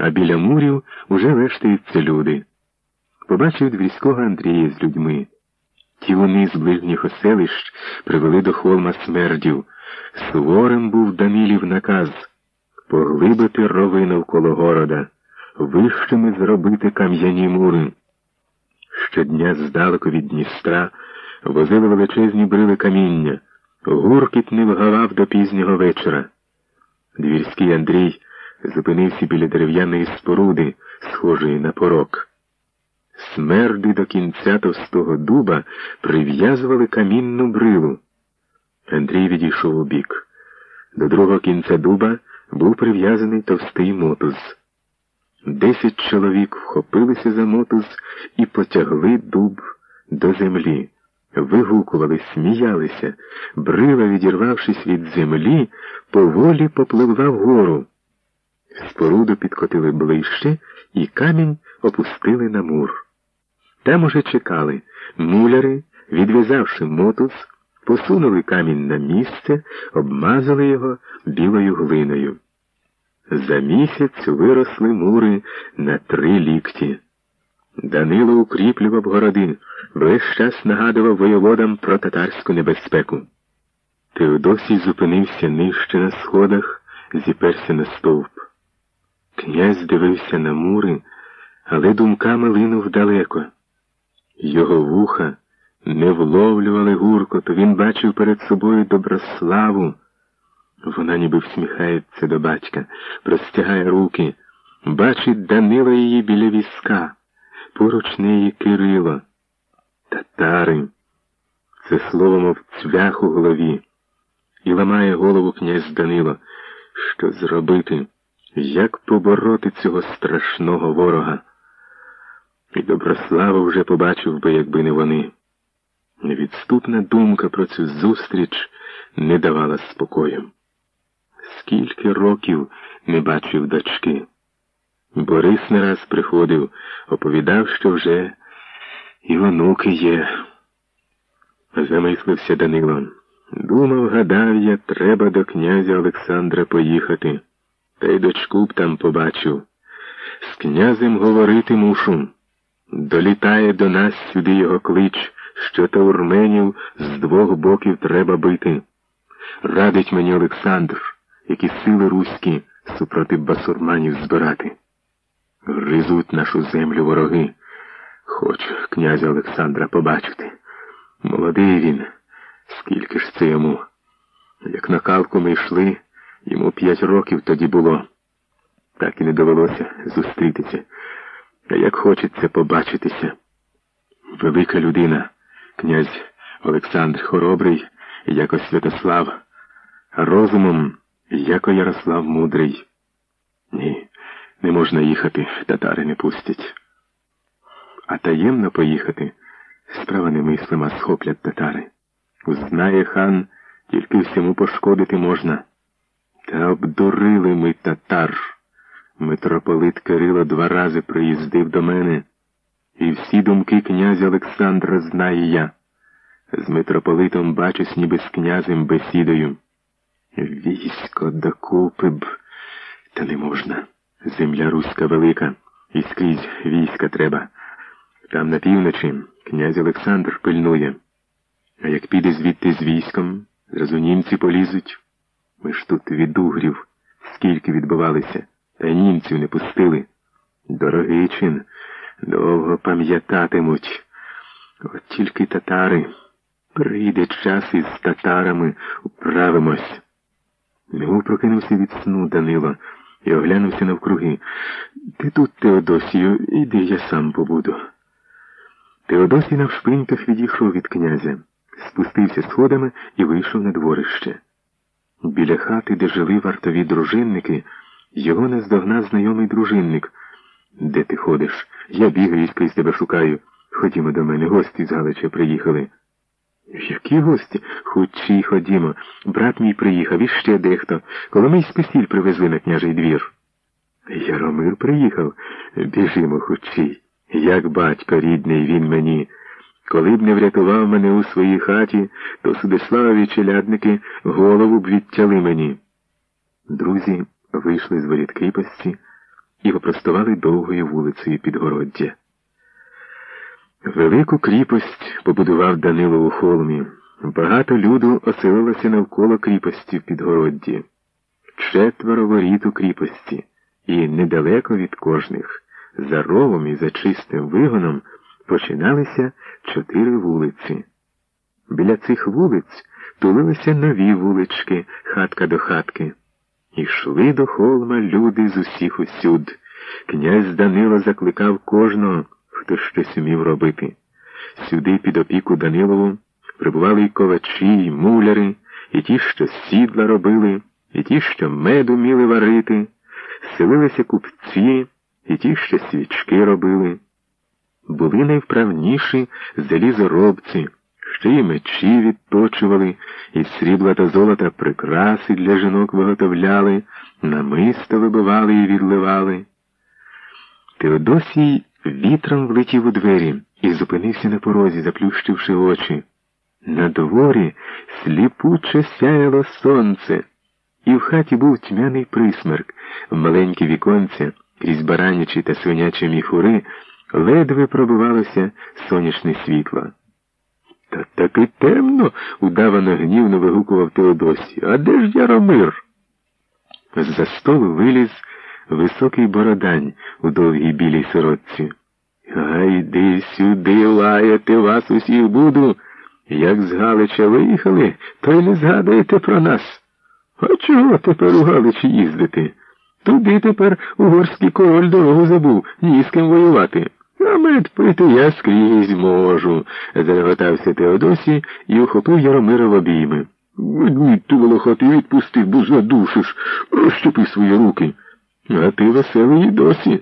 а біля мурів уже вештаються люди. Побачив двірського Андрія з людьми. Ті вони з ближніх оселищ привели до холма смердів. Суворим був Данилів наказ поглибити рови навколо города, вищими зробити кам'яні мури. Щодня здалеку від Дністра возили величезні брили каміння, гуркіт не вгавав до пізнього вечора. Двірський Андрій зупинився біля дерев'яної споруди, схожої на порок. Смерди до кінця товстого дуба прив'язували камінну брилу. Андрій відійшов у бік. До другого кінця дуба був прив'язаний товстий мотуз. Десять чоловік вхопилися за мотуз і потягли дуб до землі. Вигукували, сміялися. Брила, відірвавшись від землі, поволі попливла вгору. Споруду підкотили ближче і камінь опустили на мур. Там уже чекали. Муляри, відв'язавши мотуз, посунули камінь на місце, обмазали його білою глиною. За місяць виросли мури на три лікті. Данило укріплював городи, весь час нагадував воєводам про татарську небезпеку. Теодосій зупинився нижче на сходах, зіперся на стовп. Князь дивився на мури, але думками линув далеко. Його вуха не вловлювали гуркоту, він бачив перед собою доброславу. Вона ніби всміхається до батька, простягає руки, бачить Данила її біля візка, поруч неї Кирило. Татари. Це слово, мов цвях у голові. І ламає голову князь Данило. Що зробити? Як побороти цього страшного ворога? І Доброслава вже побачив би, якби не вони. Невідступна думка про цю зустріч не давала спокою. Скільки років не бачив дочки. Борис не раз приходив, оповідав, що вже і онуки є. Замислився Данило. Думав, гадав я, треба до князя Олександра поїхати. Та й дочку б там побачив. З князем говорити мушу. Долітає до нас сюди його клич, що таурменів з двох боків треба бити. Радить мені Олександр, які сили руські супроти басурманів збирати. Гризуть нашу землю вороги. Хочу князя Олександра побачити. Молодий він, скільки ж це йому. Як на калку ми йшли, йому п'ять років тоді було. Так і не довелося зустрітися. А як хочеться побачитися. Велика людина, князь Олександр Хоробрий, яко Святослав, розумом, яко Ярослав Мудрий. Ні, не можна їхати, татари не пустять. А таємно поїхати справа немислима, схоплять татари. Знає хан, тільки всьому пошкодити можна. Та обдурили ми татар. Митрополит Кирило два рази приїздив до мене, і всі думки князя Олександра знаю я. З митрополитом бачусь, ніби з князем бесідою. Військо докупи б, та не можна. Земля руська велика, і скрізь війська треба. Там на півночі князь Олександр пильнує. А як піде звідти з військом, зразу німці полізуть. Ми ж тут від угрів, скільки відбивалися. Та німців не пустили. Дорогий чин, довго пам'ятатимуть. От тільки татари. Прийде час із татарами управимось. Немов прокинувся від сну Данило і оглянувся навкруги. Ти тут, Теодосію, іди я сам побуду. Теодосій навшпиньках відійшов від князя, спустився сходами і вийшов на дворище. Біля хати, де жили вартові дружинники, його наздогнав знайомий дружинник. Де ти ходиш? Я бігаю скрізь тебе шукаю. Ходімо до мене, гості з Галича приїхали. Які гості? Хучі ходімо. Брат мій приїхав і ще дехто. Коломийську сіль привезли на княжий двір. Яромир приїхав. Біжимо хучі. Як батько рідний він мені. Коли б не врятував мене у своїй хаті, то Судиславові челядники голову б відтяли мені. Друзі вийшли з воріт кріпості, і попростували довгою вулицею Підгороддя. Велику кріпость побудував Данило у холмі. Багато люду оселилося навколо кріпості в Підгородді. Четверо воріт у кріпості, і недалеко від кожних, за ровом і за чистим вигоном, починалися чотири вулиці. Біля цих вулиць тулилися нові вулички, хатка до хатки. Ішли до холма люди з усіх усюд. Князь Данило закликав кожного, хто щось умів робити. Сюди під опіку Данилову прибували й ковачі, й муляри, і ті, що сідла робили, і ті, що мед уміли варити, селилися купці, і ті, що свічки робили. Були найвправніші залізоробці ще й мечі відточували, і срібла та золота прикраси для жінок виготовляли, намисто вибивали і відливали. Теодосій вітром влетів у двері і зупинився на порозі, заплющивши очі. На дворі сліпуче сяяло сонце, і в хаті був тьмяний присмерк, маленькі віконця, крізь баранячі та свинячі міхури, ледве пробивалося сонячне світло. Та таки темно, удавано гнівно вигукував Теодосій. А де ж Яромир? З-за столу виліз високий бородань у довгій білій сорочці. Гайди сюди, лаяти вас усіх буду. Як з Галича виїхали, то й не згадаєте про нас. А чого тепер у Галичі їздити? Туди тепер угорський король дорогу забув, ні з ким воювати. А медпити я скрізь можу, зареготався Теодосій і ухопив Яромира в обійми. Ведмідь ту волохати відпусти, бо задушиш. Розщепи свої руки. А ти веселий досі.